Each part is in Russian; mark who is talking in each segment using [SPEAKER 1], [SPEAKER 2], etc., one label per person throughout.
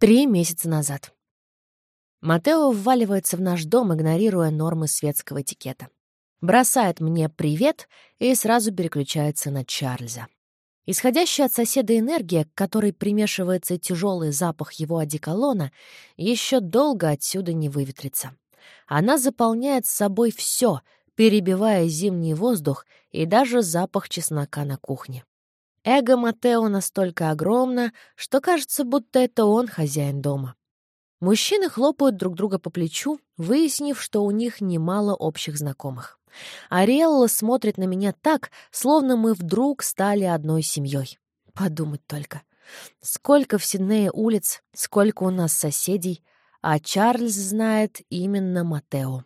[SPEAKER 1] Три месяца назад. Матео вваливается в наш дом, игнорируя нормы светского этикета. Бросает мне «привет» и сразу переключается на Чарльза. Исходящая от соседа энергия, к которой примешивается тяжелый запах его одеколона, еще долго отсюда не выветрится. Она заполняет с собой все, перебивая зимний воздух и даже запах чеснока на кухне. Эго Матео настолько огромно, что кажется, будто это он хозяин дома. Мужчины хлопают друг друга по плечу, выяснив, что у них немало общих знакомых. Ариэлла смотрит на меня так, словно мы вдруг стали одной семьей. Подумать только. Сколько в Сиднее улиц, сколько у нас соседей, а Чарльз знает именно Матео.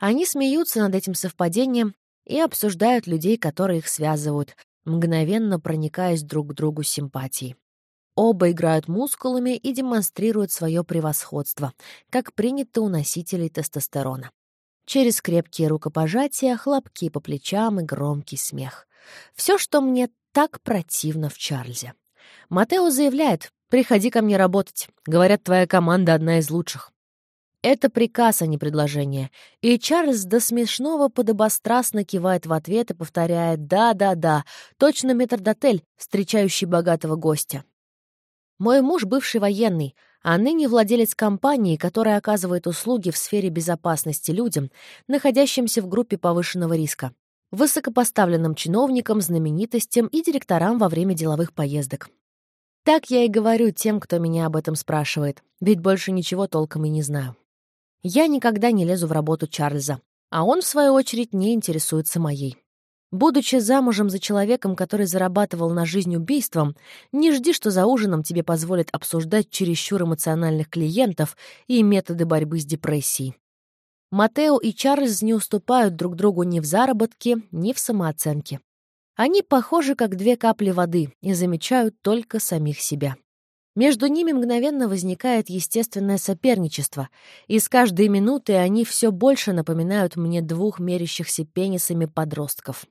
[SPEAKER 1] Они смеются над этим совпадением и обсуждают людей, которые их связывают, мгновенно проникаясь друг к другу симпатией. Оба играют мускулами и демонстрируют свое превосходство, как принято у носителей тестостерона. Через крепкие рукопожатия, хлопки по плечам и громкий смех. Все, что мне так противно в Чарльзе. Матео заявляет, «Приходи ко мне работать. Говорят, твоя команда одна из лучших». Это приказ, а не предложение. И Чарльз до смешного подобострастно кивает в ответ и повторяет «Да-да-да, точно метрдотель, встречающий богатого гостя». Мой муж — бывший военный, а ныне владелец компании, которая оказывает услуги в сфере безопасности людям, находящимся в группе повышенного риска, высокопоставленным чиновникам, знаменитостям и директорам во время деловых поездок. Так я и говорю тем, кто меня об этом спрашивает, ведь больше ничего толком и не знаю. Я никогда не лезу в работу Чарльза, а он, в свою очередь, не интересуется моей. Будучи замужем за человеком, который зарабатывал на жизнь убийством, не жди, что за ужином тебе позволят обсуждать чересчур эмоциональных клиентов и методы борьбы с депрессией. Матео и Чарльз не уступают друг другу ни в заработке, ни в самооценке. Они похожи, как две капли воды, и замечают только самих себя. Между ними мгновенно возникает естественное соперничество, и с каждой минуты они все больше напоминают мне двух мерящихся пенисами подростков.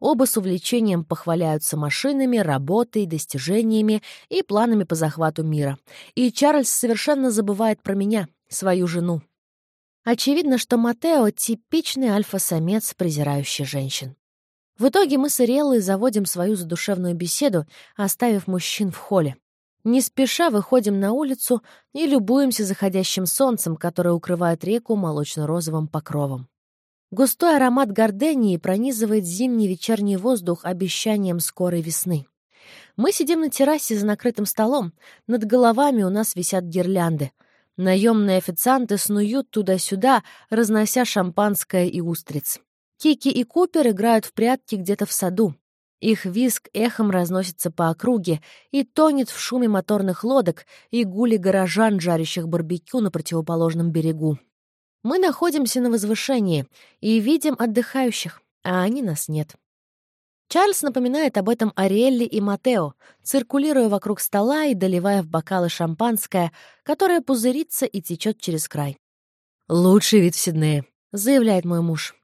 [SPEAKER 1] Оба с увлечением похваляются машинами, работой, достижениями и планами по захвату мира. И Чарльз совершенно забывает про меня, свою жену. Очевидно, что Матео — типичный альфа-самец, презирающий женщин. В итоге мы с Ириэллой заводим свою задушевную беседу, оставив мужчин в холле. Не спеша выходим на улицу и любуемся заходящим солнцем, которое укрывает реку молочно-розовым покровом. Густой аромат гордении пронизывает зимний вечерний воздух обещанием скорой весны. Мы сидим на террасе за накрытым столом, над головами у нас висят гирлянды. Наемные официанты снуют туда-сюда, разнося шампанское и устриц. Кики и Купер играют в прятки где-то в саду. Их визг эхом разносится по округе и тонет в шуме моторных лодок и гуле горожан, жарящих барбекю на противоположном берегу. Мы находимся на возвышении и видим отдыхающих, а они нас нет. Чарльз напоминает об этом Ариэлле и Матео, циркулируя вокруг стола и доливая в бокалы шампанское, которое пузырится и течет через край. «Лучший вид в Сиднее», — заявляет мой муж.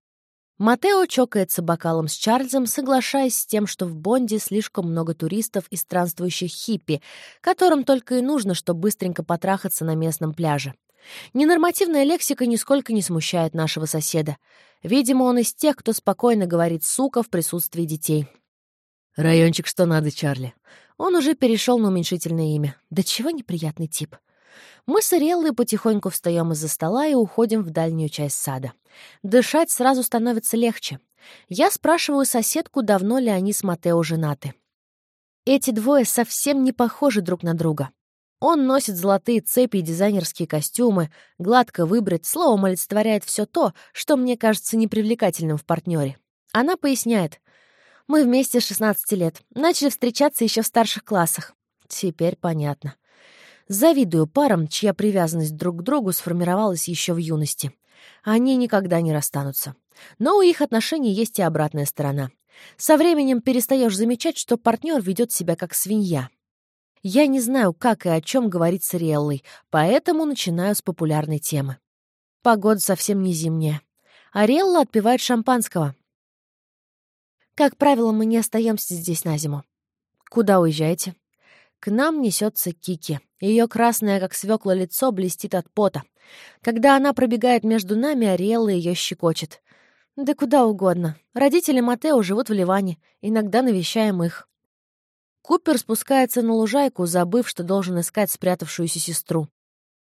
[SPEAKER 1] Матео чокается бокалом с Чарльзом, соглашаясь с тем, что в Бонде слишком много туристов и странствующих хиппи, которым только и нужно, чтобы быстренько потрахаться на местном пляже. Ненормативная лексика нисколько не смущает нашего соседа. Видимо, он из тех, кто спокойно говорит «сука» в присутствии детей. «Райончик что надо, Чарли». Он уже перешел на уменьшительное имя. Да чего неприятный тип. Мы с Иреллой потихоньку встаем из-за стола и уходим в дальнюю часть сада. Дышать сразу становится легче. Я спрашиваю соседку, давно ли они с Матео женаты. Эти двое совсем не похожи друг на друга. Он носит золотые цепи и дизайнерские костюмы, гладко выбрит, словом олицетворяет все то, что мне кажется непривлекательным в партнере. Она поясняет. Мы вместе с 16 лет. Начали встречаться еще в старших классах. Теперь понятно. Завидую парам, чья привязанность друг к другу сформировалась еще в юности. Они никогда не расстанутся. Но у их отношений есть и обратная сторона. Со временем перестаешь замечать, что партнер ведет себя как свинья. Я не знаю, как и о чем говорить с Риэллой, поэтому начинаю с популярной темы. Погода совсем не зимняя. Ариэлла отпивает шампанского. Как правило, мы не остаемся здесь на зиму. Куда уезжаете? К нам несется Кики. Ее красное, как свекла, лицо блестит от пота. Когда она пробегает между нами, Ариэлла ее щекочет. Да куда угодно. Родители Матео живут в Ливане. Иногда навещаем их. Купер спускается на лужайку, забыв, что должен искать спрятавшуюся сестру.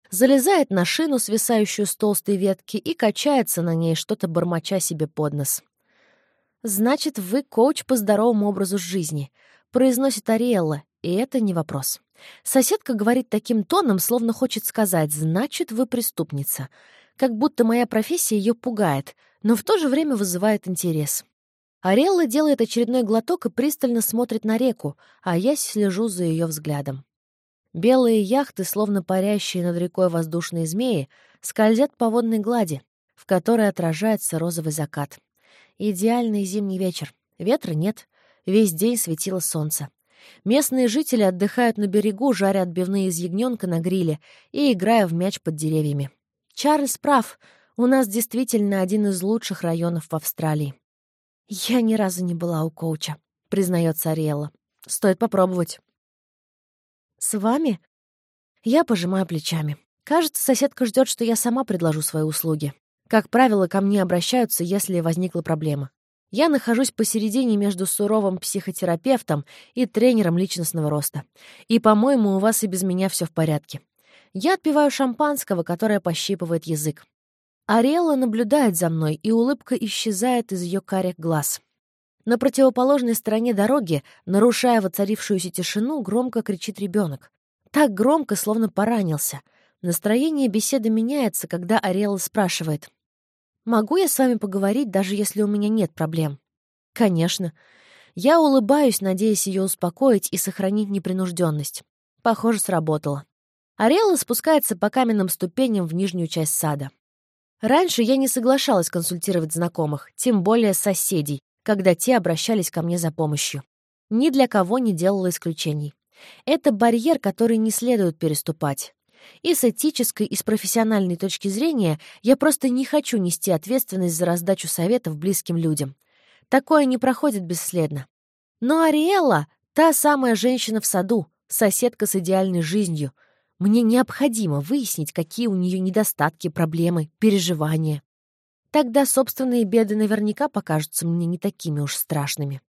[SPEAKER 1] Залезает на шину, свисающую с толстой ветки, и качается на ней, что-то бормоча себе под нос. «Значит, вы коуч по здоровому образу жизни», — произносит Ариэлла, и это не вопрос. Соседка говорит таким тоном, словно хочет сказать «значит, вы преступница», как будто моя профессия ее пугает, но в то же время вызывает интерес. Ариэлла делает очередной глоток и пристально смотрит на реку, а я слежу за ее взглядом. Белые яхты, словно парящие над рекой воздушные змеи, скользят по водной глади, в которой отражается розовый закат. Идеальный зимний вечер. Ветра нет. Весь день светило солнце. Местные жители отдыхают на берегу, жаря отбивные из ягненка на гриле и играя в мяч под деревьями. Чарльз прав. У нас действительно один из лучших районов в Австралии. «Я ни разу не была у коуча», — признается Ариэла. «Стоит попробовать». «С вами?» Я пожимаю плечами. Кажется, соседка ждет, что я сама предложу свои услуги. Как правило, ко мне обращаются, если возникла проблема. Я нахожусь посередине между суровым психотерапевтом и тренером личностного роста. И, по-моему, у вас и без меня все в порядке. Я отпиваю шампанского, которое пощипывает язык. Ариэлла наблюдает за мной, и улыбка исчезает из ее карих глаз. На противоположной стороне дороги, нарушая воцарившуюся тишину, громко кричит ребенок. Так громко, словно поранился. Настроение беседы меняется, когда Ариэлла спрашивает. «Могу я с вами поговорить, даже если у меня нет проблем?» «Конечно». Я улыбаюсь, надеясь ее успокоить и сохранить непринужденность. Похоже, сработало. Ариэлла спускается по каменным ступеням в нижнюю часть сада. Раньше я не соглашалась консультировать знакомых, тем более соседей, когда те обращались ко мне за помощью. Ни для кого не делала исключений. Это барьер, который не следует переступать. И с этической, и с профессиональной точки зрения я просто не хочу нести ответственность за раздачу советов близким людям. Такое не проходит бесследно. Но Ариэлла — та самая женщина в саду, соседка с идеальной жизнью. Мне необходимо выяснить, какие у нее недостатки, проблемы, переживания. Тогда собственные беды наверняка покажутся мне не такими уж страшными.